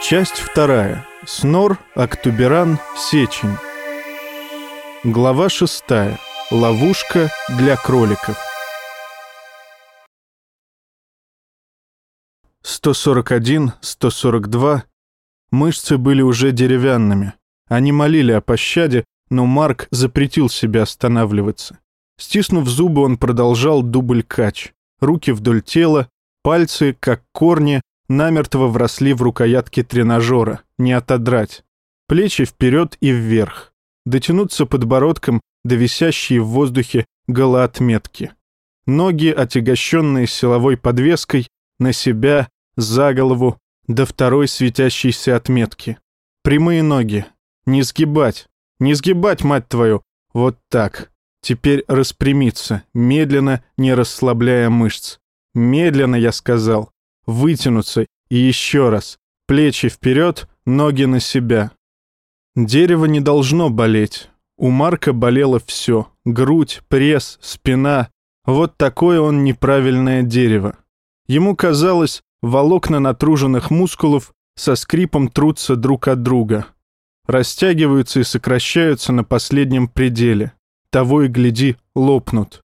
Часть вторая. Снор, Актуберан, Сечень. Глава шестая. Ловушка для кроликов. 141, 142. Мышцы были уже деревянными. Они молили о пощаде, но Марк запретил себе останавливаться. Стиснув зубы, он продолжал дубль-кач. Руки вдоль тела, пальцы, как корни, намертво вросли в рукоятки тренажера, не отодрать. Плечи вперед и вверх. Дотянуться подбородком до висящей в воздухе голоотметки. Ноги, отягощенные силовой подвеской, на себя, за голову, до второй светящейся отметки. Прямые ноги. Не сгибать. Не сгибать, мать твою. Вот так. Теперь распрямиться, медленно, не расслабляя мышц. Медленно, я сказал вытянуться и еще раз. Плечи вперед, ноги на себя. Дерево не должно болеть. У Марка болело все. Грудь, пресс, спина. Вот такое он неправильное дерево. Ему казалось, волокна натруженных мускулов со скрипом трутся друг от друга. Растягиваются и сокращаются на последнем пределе. Того и гляди, лопнут.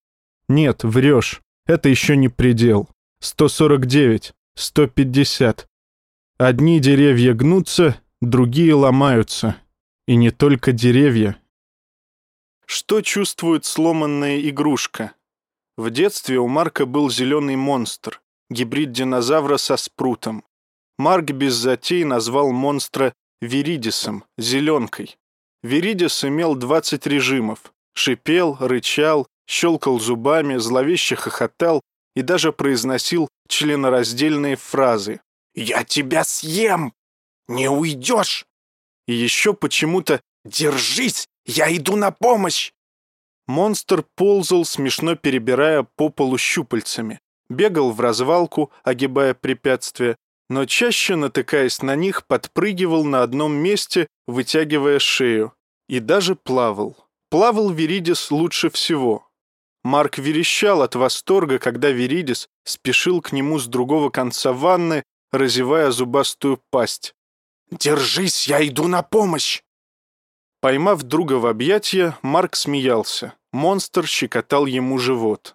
Нет, врешь. Это еще не предел. 149. 150. Одни деревья гнутся, другие ломаются. И не только деревья. Что чувствует сломанная игрушка? В детстве у Марка был зеленый монстр, гибрид динозавра со спрутом. Марк без затей назвал монстра Виридисом, зеленкой. Виридис имел 20 режимов. Шипел, рычал, щелкал зубами, зловеще хохотал и даже произносил членораздельные фразы. «Я тебя съем! Не уйдешь!» И еще почему-то «Держись! Я иду на помощь!» Монстр ползал, смешно перебирая по полу щупальцами, бегал в развалку, огибая препятствия, но чаще, натыкаясь на них, подпрыгивал на одном месте, вытягивая шею, и даже плавал. Плавал Веридис лучше всего. Марк верещал от восторга, когда Веридис спешил к нему с другого конца ванны, разевая зубастую пасть. «Держись, я иду на помощь!» Поймав друга в объятия, Марк смеялся. Монстр щекотал ему живот.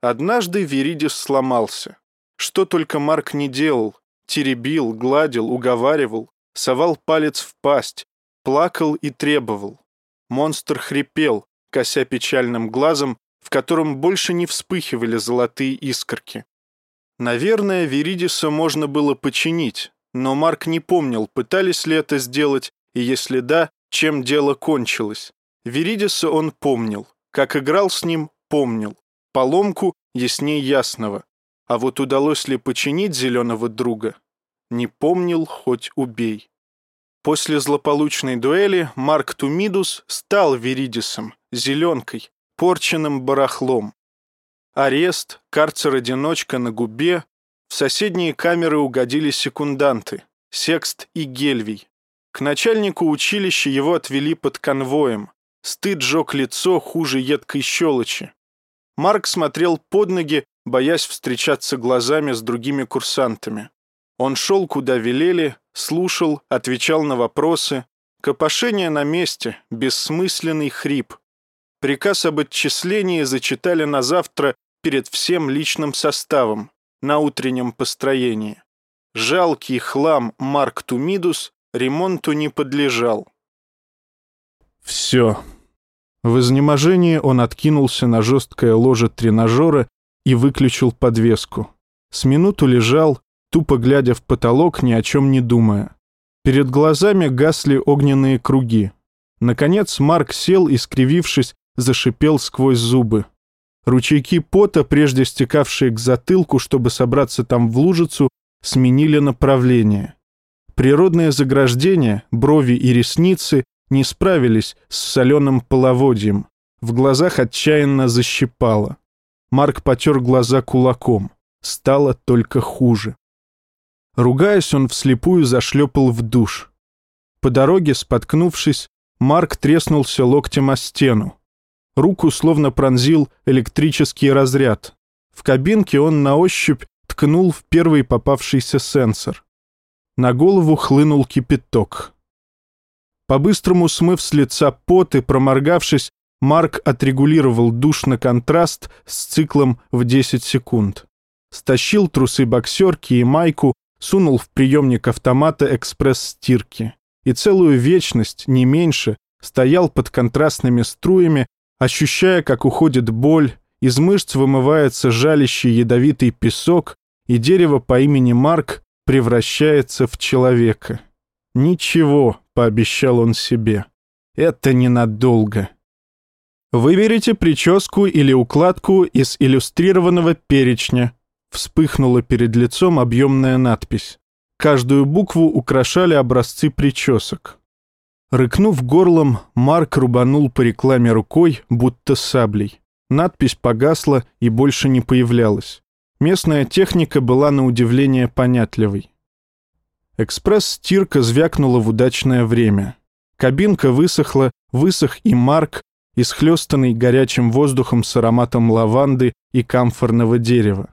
Однажды Веридис сломался. Что только Марк не делал. Теребил, гладил, уговаривал, совал палец в пасть, плакал и требовал. Монстр хрипел, кося печальным глазом в котором больше не вспыхивали золотые искорки. Наверное, Веридиса можно было починить, но Марк не помнил, пытались ли это сделать, и если да, чем дело кончилось. Веридиса он помнил, как играл с ним, помнил. Поломку ясней ясного. А вот удалось ли починить зеленого друга? Не помнил, хоть убей. После злополучной дуэли Марк Тумидус стал Веридисом, зеленкой, порченным барахлом. Арест, карцер-одиночка на губе. В соседние камеры угодили секунданты, Секст и Гельвий. К начальнику училища его отвели под конвоем. Стыд жег лицо хуже едкой щелочи. Марк смотрел под ноги, боясь встречаться глазами с другими курсантами. Он шел, куда велели, слушал, отвечал на вопросы. Копошение на месте, бессмысленный хрип. Приказ об отчислении зачитали на завтра перед всем личным составом на утреннем построении. Жалкий хлам Марк Тумидус ремонту не подлежал. Все. В изнеможении он откинулся на жесткое ложе тренажера и выключил подвеску. С минуту лежал, тупо глядя в потолок, ни о чем не думая. Перед глазами гасли огненные круги. Наконец Марк сел и, скривившись, зашипел сквозь зубы. Ручейки пота, прежде стекавшие к затылку, чтобы собраться там в лужицу, сменили направление. Природные заграждения, брови и ресницы не справились с соленым половодьем. В глазах отчаянно защипало. Марк потер глаза кулаком. Стало только хуже. Ругаясь, он вслепую зашлепал в душ. По дороге, споткнувшись, Марк треснулся локтем о стену. Руку словно пронзил электрический разряд. В кабинке он на ощупь ткнул в первый попавшийся сенсор. На голову хлынул кипяток. По-быстрому смыв с лица пот и проморгавшись, Марк отрегулировал душ на контраст с циклом в 10 секунд. Стащил трусы боксерки и майку, сунул в приемник автомата экспресс-стирки. И целую вечность, не меньше, стоял под контрастными струями, ощущая, как уходит боль, из мышц вымывается жалящий ядовитый песок, и дерево по имени Марк превращается в человека. «Ничего», — пообещал он себе, — «это ненадолго». Выберите прическу или укладку из иллюстрированного перечня. Вспыхнула перед лицом объемная надпись. Каждую букву украшали образцы причесок. Рыкнув горлом, Марк рубанул по рекламе рукой, будто саблей. Надпись погасла и больше не появлялась. Местная техника была на удивление понятливой. Экспресс-стирка звякнула в удачное время. Кабинка высохла, высох и Марк, исхлестанный горячим воздухом с ароматом лаванды и камфорного дерева.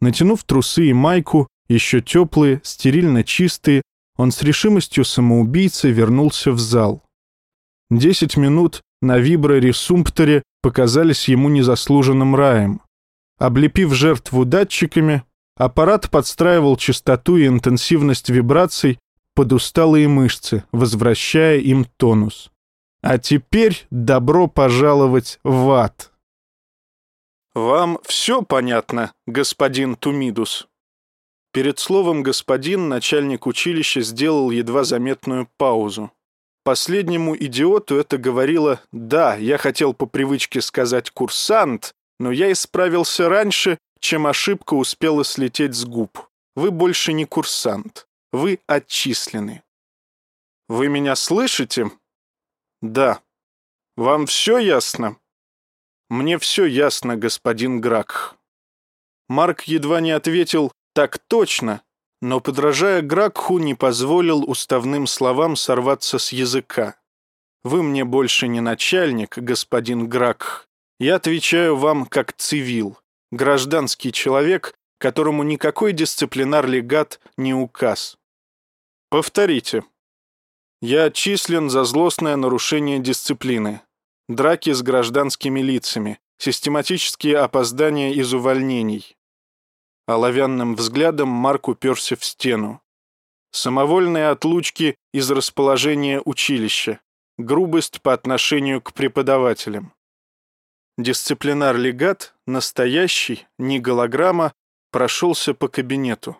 Натянув трусы и майку, еще теплые, стерильно чистые, он с решимостью самоубийцы вернулся в зал. Десять минут на вибро-ресумпторе показались ему незаслуженным раем. Облепив жертву датчиками, аппарат подстраивал частоту и интенсивность вибраций под усталые мышцы, возвращая им тонус. А теперь добро пожаловать в ад. «Вам все понятно, господин Тумидус?» Перед словом «господин» начальник училища сделал едва заметную паузу. Последнему идиоту это говорило «да, я хотел по привычке сказать «курсант», но я исправился раньше, чем ошибка успела слететь с губ. Вы больше не курсант. Вы отчислены. Вы меня слышите?» «Да». «Вам все ясно?» «Мне все ясно, господин Грак». Марк едва не ответил «так точно», но, подражая Гракху, не позволил уставным словам сорваться с языка. «Вы мне больше не начальник, господин Гракх. Я отвечаю вам как цивил, гражданский человек, которому никакой дисциплинар-легат не указ. Повторите». Я отчислен за злостное нарушение дисциплины, драки с гражданскими лицами, систематические опоздания из увольнений. Оловянным взглядом Марк уперся в стену. Самовольные отлучки из расположения училища, грубость по отношению к преподавателям. Дисциплинар-легат, настоящий, не голограмма, прошелся по кабинету.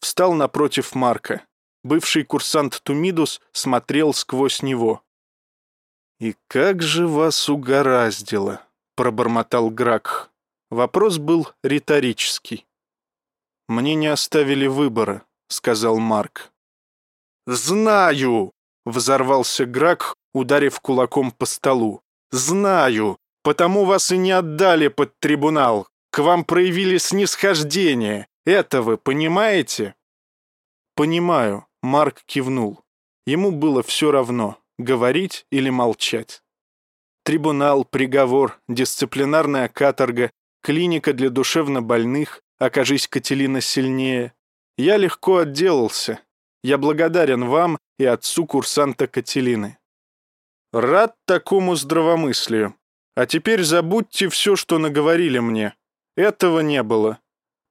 Встал напротив Марка. Бывший курсант Тумидус смотрел сквозь него. «И как же вас угораздило!» — пробормотал Гракх. Вопрос был риторический. «Мне не оставили выбора», — сказал Марк. «Знаю!» — взорвался Гракх, ударив кулаком по столу. «Знаю! Потому вас и не отдали под трибунал. К вам проявили снисхождение. Это вы понимаете?» «Понимаю», Марк кивнул. Ему было все равно, говорить или молчать. Трибунал, приговор, дисциплинарная каторга, клиника для душевнобольных, окажись Кателина сильнее. Я легко отделался. Я благодарен вам и отцу курсанта Кателины. Рад такому здравомыслию. А теперь забудьте все, что наговорили мне. Этого не было.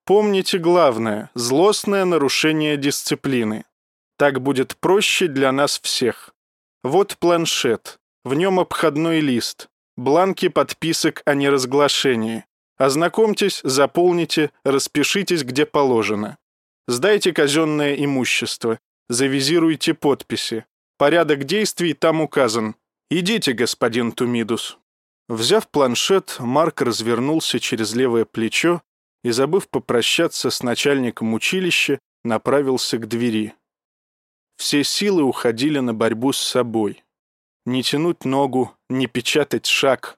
Помните главное – злостное нарушение дисциплины. Так будет проще для нас всех. Вот планшет. В нем обходной лист. Бланки подписок о неразглашении. Ознакомьтесь, заполните, распишитесь, где положено. Сдайте казенное имущество. Завизируйте подписи. Порядок действий там указан. Идите, господин Тумидус. Взяв планшет, Марк развернулся через левое плечо и, забыв попрощаться с начальником училища, направился к двери. Все силы уходили на борьбу с собой. Не тянуть ногу, не печатать шаг.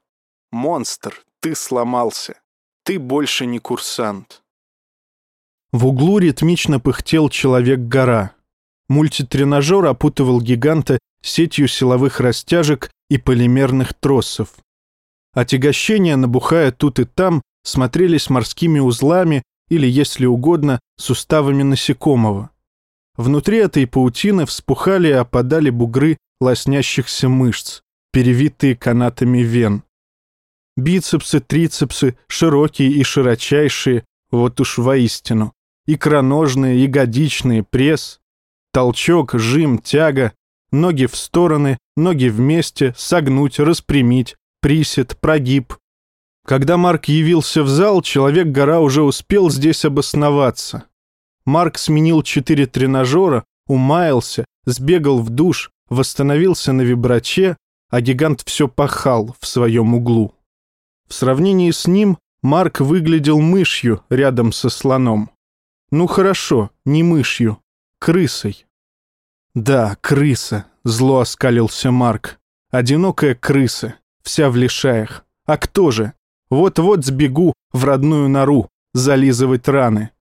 Монстр, ты сломался. Ты больше не курсант. В углу ритмично пыхтел человек-гора. Мультитренажер опутывал гиганта сетью силовых растяжек и полимерных тросов. Отягощения, набухая тут и там, смотрелись морскими узлами или, если угодно, суставами насекомого. Внутри этой паутины вспухали и опадали бугры лоснящихся мышц, перевитые канатами вен. Бицепсы, трицепсы, широкие и широчайшие, вот уж воистину. Икроножные, ягодичные, пресс. Толчок, жим, тяга. Ноги в стороны, ноги вместе, согнуть, распрямить, присед, прогиб. Когда Марк явился в зал, Человек-гора уже успел здесь обосноваться. Марк сменил четыре тренажера, умаялся, сбегал в душ, восстановился на вибраче, а гигант все пахал в своем углу. В сравнении с ним Марк выглядел мышью рядом со слоном. Ну хорошо, не мышью, крысой. Да, крыса, зло оскалился Марк. Одинокая крыса, вся в лишаях. А кто же? Вот-вот сбегу в родную нору, зализывать раны.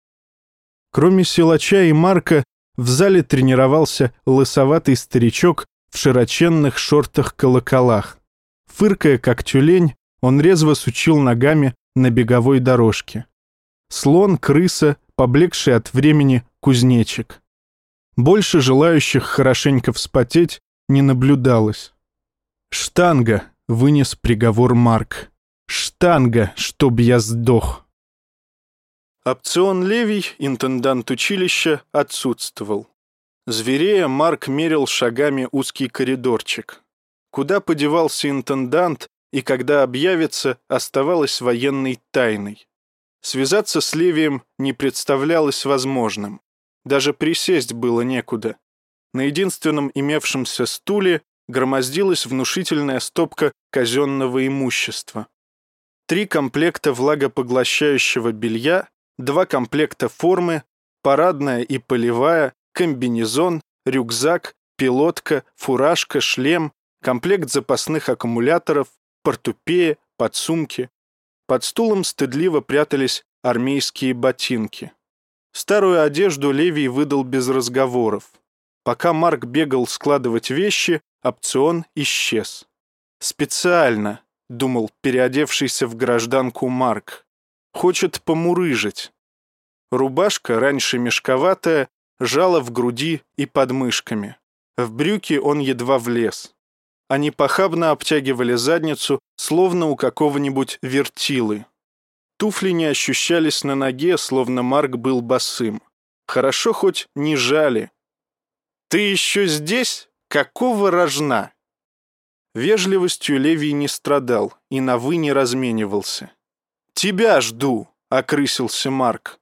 Кроме силача и Марка, в зале тренировался лысоватый старичок в широченных шортах-колоколах. Фыркая, как тюлень, он резво сучил ногами на беговой дорожке. Слон, крыса, поблекший от времени кузнечик. Больше желающих хорошенько вспотеть не наблюдалось. «Штанга!» — вынес приговор Марк. «Штанга, чтоб я сдох!» Опцион Левий, интендант училища, отсутствовал. Зверея Марк мерил шагами узкий коридорчик. Куда подевался интендант и когда объявится, оставалось военной тайной. Связаться с Левием не представлялось возможным. Даже присесть было некуда. На единственном имевшемся стуле громоздилась внушительная стопка казенного имущества. Три комплекта влагопоглощающего белья, два комплекта формы, парадная и полевая, комбинезон, рюкзак, пилотка, фуражка, шлем, комплект запасных аккумуляторов, портупея, подсумки. Под стулом стыдливо прятались армейские ботинки. Старую одежду Левий выдал без разговоров. Пока Марк бегал складывать вещи, опцион исчез. «Специально», — думал переодевшийся в гражданку Марк. «Хочет помурыжить». Рубашка, раньше мешковатая, жала в груди и под мышками. В брюки он едва влез. Они похабно обтягивали задницу, словно у какого-нибудь вертилы. Туфли не ощущались на ноге, словно Марк был босым. Хорошо хоть не жали. «Ты еще здесь? Какого рожна?» Вежливостью Левий не страдал и на «вы» не разменивался. «Тебя жду!» — окрысился Марк.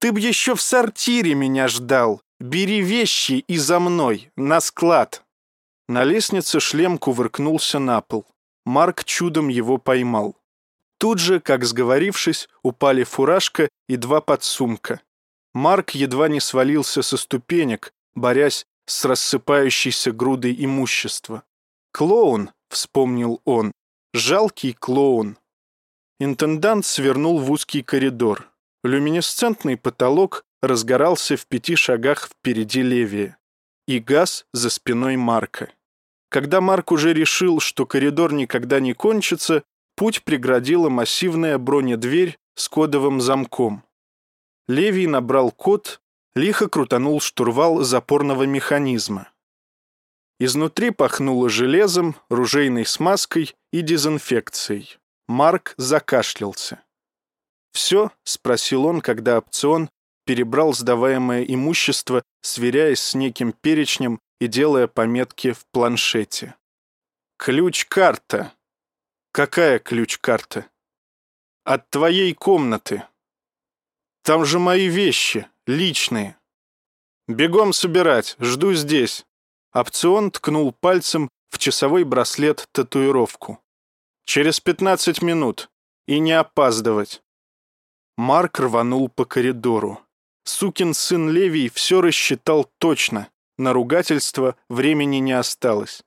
«Ты б еще в сортире меня ждал! Бери вещи и за мной, на склад!» На лестнице шлем кувыркнулся на пол. Марк чудом его поймал. Тут же, как сговорившись, упали фуражка и два подсумка. Марк едва не свалился со ступенек, борясь с рассыпающейся грудой имущества. «Клоун», — вспомнил он, — «жалкий клоун». Интендант свернул в узкий коридор. Люминесцентный потолок разгорался в пяти шагах впереди левее. И газ за спиной Марка. Когда Марк уже решил, что коридор никогда не кончится, путь преградила массивная бронедверь с кодовым замком. Левий набрал код, лихо крутанул штурвал запорного механизма. Изнутри пахнуло железом, ружейной смазкой и дезинфекцией. Марк закашлялся. «Все?» — спросил он, когда опцион перебрал сдаваемое имущество, сверяясь с неким перечнем и делая пометки в планшете. «Ключ-карта». «Какая ключ-карта?» «От твоей комнаты. Там же мои вещи, личные. Бегом собирать, жду здесь». Опцион ткнул пальцем в часовой браслет татуировку. «Через пятнадцать минут. И не опаздывать». Марк рванул по коридору. Сукин сын Левий все рассчитал точно. На ругательство времени не осталось.